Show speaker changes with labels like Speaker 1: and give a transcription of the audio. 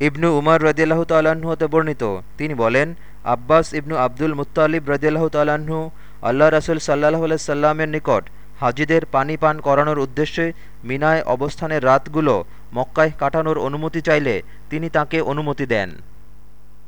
Speaker 1: ইবনু উমর রদিয়াল্লাহ তাল্লাহ্ন হতে বর্ণিত। তিনি বলেন, আব্বাস ইবনু আব্দুল মুতালিব রদিয়াল্লাহ তাল্লাহ্ন আল্লাহ রসুল সাল্লাহ সাল্লামের নিকট হাজিদের পানি পান করানোর উদ্দেশ্যে মিনায় অবস্থানের রাতগুলো মক্কায় কাটানোর অনুমতি চাইলে তিনি তাকে অনুমতি দেন।